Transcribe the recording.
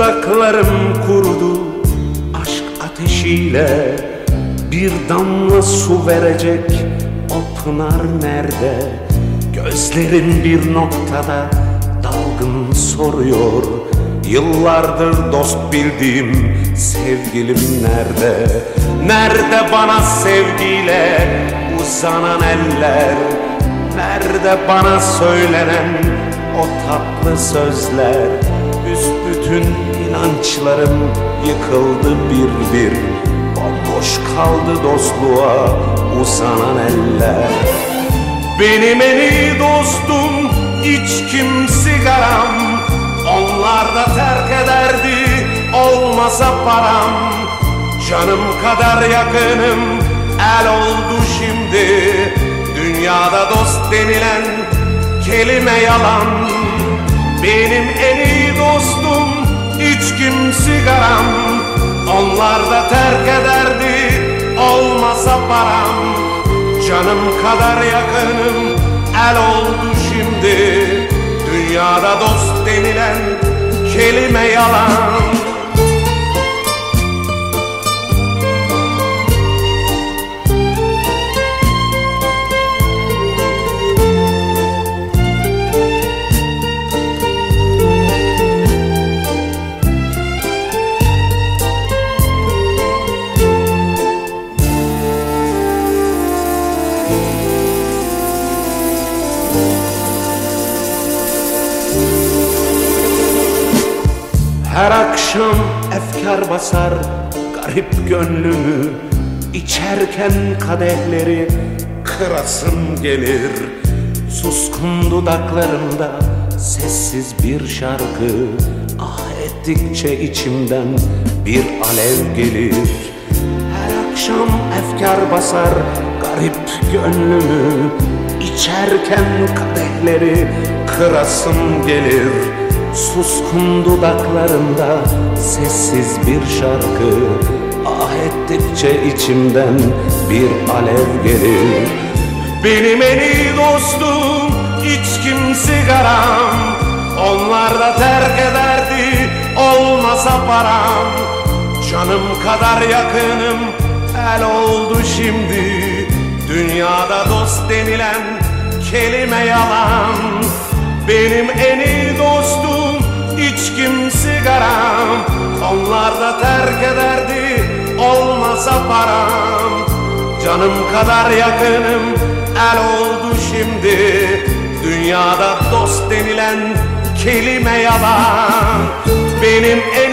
Dudaklarım kurudu. Aşk ateşiyle Bir damla su verecek o pınar nerede? Gözlerin bir noktada dalgın soruyor. Yıllardır dost bildiğim sevgilim nerede? Nerede bana sevgiyle uzanan eller? Nerede bana söylenen o tatlı sözler? Büsbütün inançlarım yıkıldı bir bir. Bomboş kaldı dostluğa uzanan eller. Benim en iyi dostum içkim sigaram Onlar da terk ederdi olmasa param. Canım kadar yakınım el oldu şimdi. Dünyada dost denilen kelime yalan. Benim en iyi dostum içkim sigaram? Onlar da terk ederdi olmasa param. Canım kadar yakınım el oldu şimdi. Dünyada dost denilen kelime yalan Her akşam efkar basar garip gönlümü. İçerken kadehleri kırasım gelir. Suskun dudaklarımda sessiz bir şarkı. Ah ettikçe içimden bir alev gelir. Her akşam efkar basar garip gönlümü. İçerken kadehleri kırasım gelir Suskun dudaklarımda sessiz bir şarkı. Ah ettikçe içimden bir alev gelir. Benim en iyi dostum içkim sigaram. Onlar da terk ederdi olmasa param. Canım kadar yakınım el oldu şimdi. Dünyada dost denilen kelime yalan. Benim en iyi da terk ederdi olmasa param. Canım kadar yakınım el oldu şimdi. Dünyada dost denilen kelime yalan. Benim en